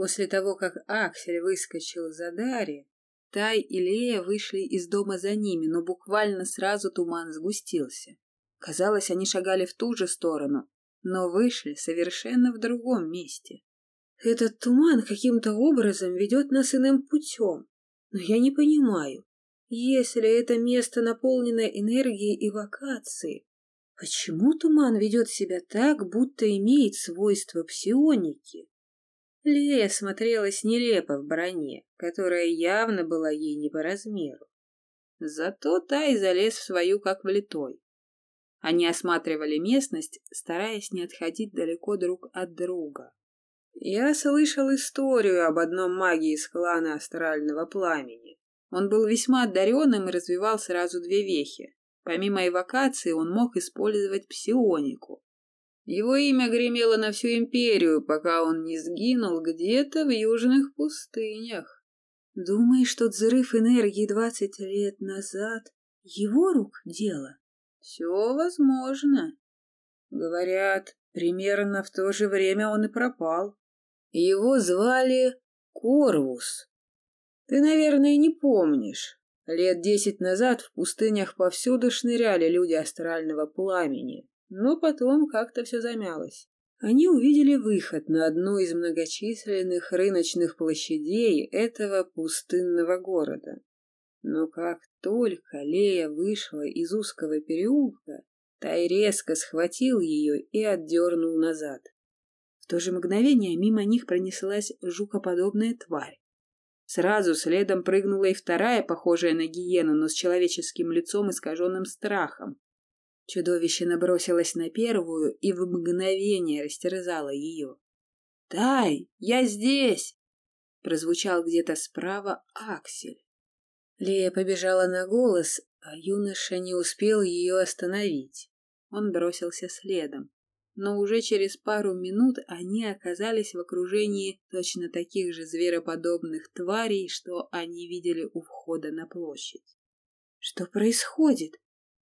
После того, как Аксель выскочил за Дарьи, Тай и Лея вышли из дома за ними, но буквально сразу туман сгустился. Казалось, они шагали в ту же сторону, но вышли совершенно в другом месте. Этот туман каким-то образом ведет нас иным путем. Но я не понимаю, если это место наполнено энергией эвокации, почему туман ведет себя так, будто имеет свойства псионики? Лея смотрелась нелепо в броне, которая явно была ей не по размеру. Зато та и залез в свою как влитой. Они осматривали местность, стараясь не отходить далеко друг от друга. Я слышал историю об одном маге из клана астрального пламени. Он был весьма одаренным и развивал сразу две вехи. Помимо эвокации он мог использовать псионику. Его имя гремело на всю империю, пока он не сгинул где-то в южных пустынях. Думаешь, тот взрыв энергии двадцать лет назад его рук дело? Все возможно. Говорят, примерно в то же время он и пропал. Его звали Корвус. Ты, наверное, не помнишь. Лет десять назад в пустынях повсюду шныряли люди астрального пламени, но потом как-то все замялось. Они увидели выход на одну из многочисленных рыночных площадей этого пустынного города. Но как только Лея вышла из узкого переулка, Тай резко схватил ее и отдернул назад то же мгновение мимо них пронеслась жукоподобная тварь. Сразу следом прыгнула и вторая, похожая на гиену, но с человеческим лицом, искаженным страхом. Чудовище набросилось на первую и в мгновение растерзало ее. «Тай, я здесь!» — прозвучал где-то справа Аксель. Лея побежала на голос, а юноша не успел ее остановить. Он бросился следом но уже через пару минут они оказались в окружении точно таких же звероподобных тварей, что они видели у входа на площадь. «Что происходит?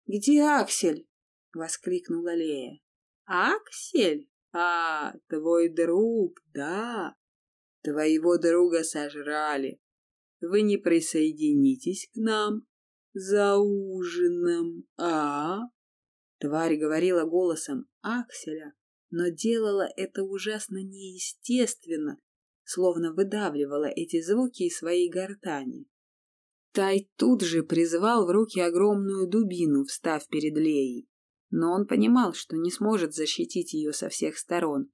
Где Аксель?» — воскликнула Лея. «Аксель? А, твой друг, да. Твоего друга сожрали. Вы не присоединитесь к нам за ужином, а?» Тварь говорила голосом Акселя, но делала это ужасно неестественно, словно выдавливала эти звуки из своей гортани. Тай тут же призвал в руки огромную дубину, встав перед Леей. Но он понимал, что не сможет защитить ее со всех сторон.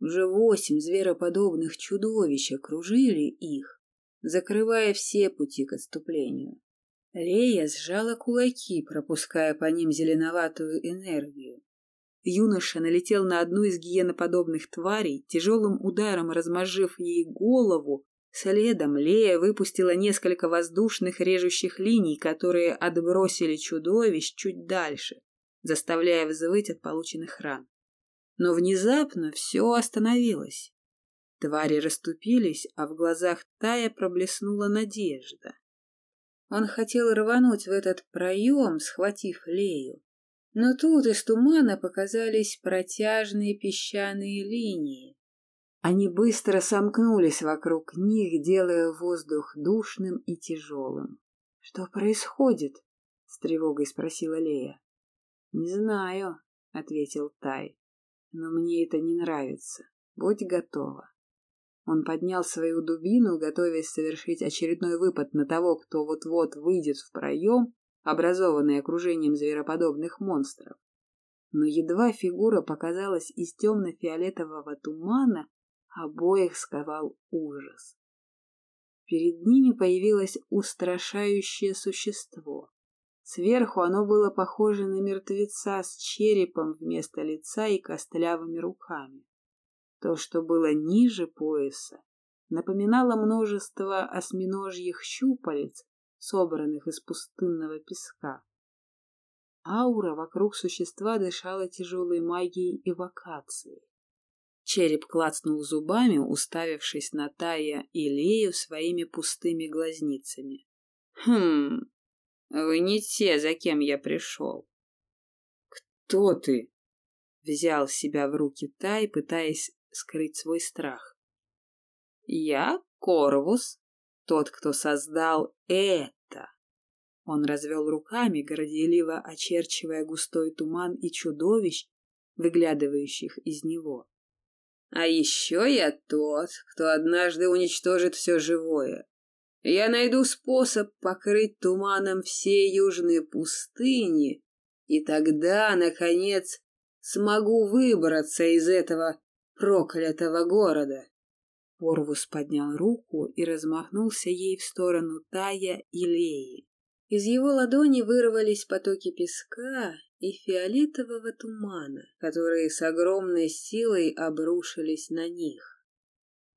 Уже восемь звероподобных чудовищ окружили их, закрывая все пути к отступлению. Лея сжала кулаки, пропуская по ним зеленоватую энергию. Юноша налетел на одну из гиеноподобных тварей, тяжелым ударом размозжив ей голову. Следом Лея выпустила несколько воздушных режущих линий, которые отбросили чудовищ чуть дальше, заставляя взвыть от полученных ран. Но внезапно все остановилось. Твари расступились, а в глазах Тая проблеснула надежда. Он хотел рвануть в этот проем, схватив Лею. Но тут из тумана показались протяжные песчаные линии. Они быстро сомкнулись вокруг них, делая воздух душным и тяжелым. — Что происходит? — с тревогой спросила Лея. — Не знаю, — ответил Тай. — Но мне это не нравится. Будь готова. Он поднял свою дубину, готовясь совершить очередной выпад на того, кто вот-вот выйдет в проем, образованный окружением звероподобных монстров. Но едва фигура показалась из темно-фиолетового тумана, обоих сковал ужас. Перед ними появилось устрашающее существо. Сверху оно было похоже на мертвеца с черепом вместо лица и костлявыми руками. То, что было ниже пояса, напоминало множество осьминожьих щупалец, собранных из пустынного песка. Аура вокруг существа дышала тяжелой магией эвокации. Череп клацнул зубами, уставившись на Тая и Лею своими пустыми глазницами. «Хм, вы не те, за кем я пришел». «Кто ты?» Взял себя в руки Тай, пытаясь скрыть свой страх. Я Корвус, тот, кто создал это. Он развел руками, горделиво очерчивая густой туман и чудовищ, выглядывающих из него. А еще я тот, кто однажды уничтожит все живое. Я найду способ покрыть туманом все южные пустыни, и тогда, наконец, смогу выбраться из этого проклятого города. Порвус поднял руку и размахнулся ей в сторону Тая и Леи. Из его ладони вырвались потоки песка и фиолетового тумана, которые с огромной силой обрушились на них.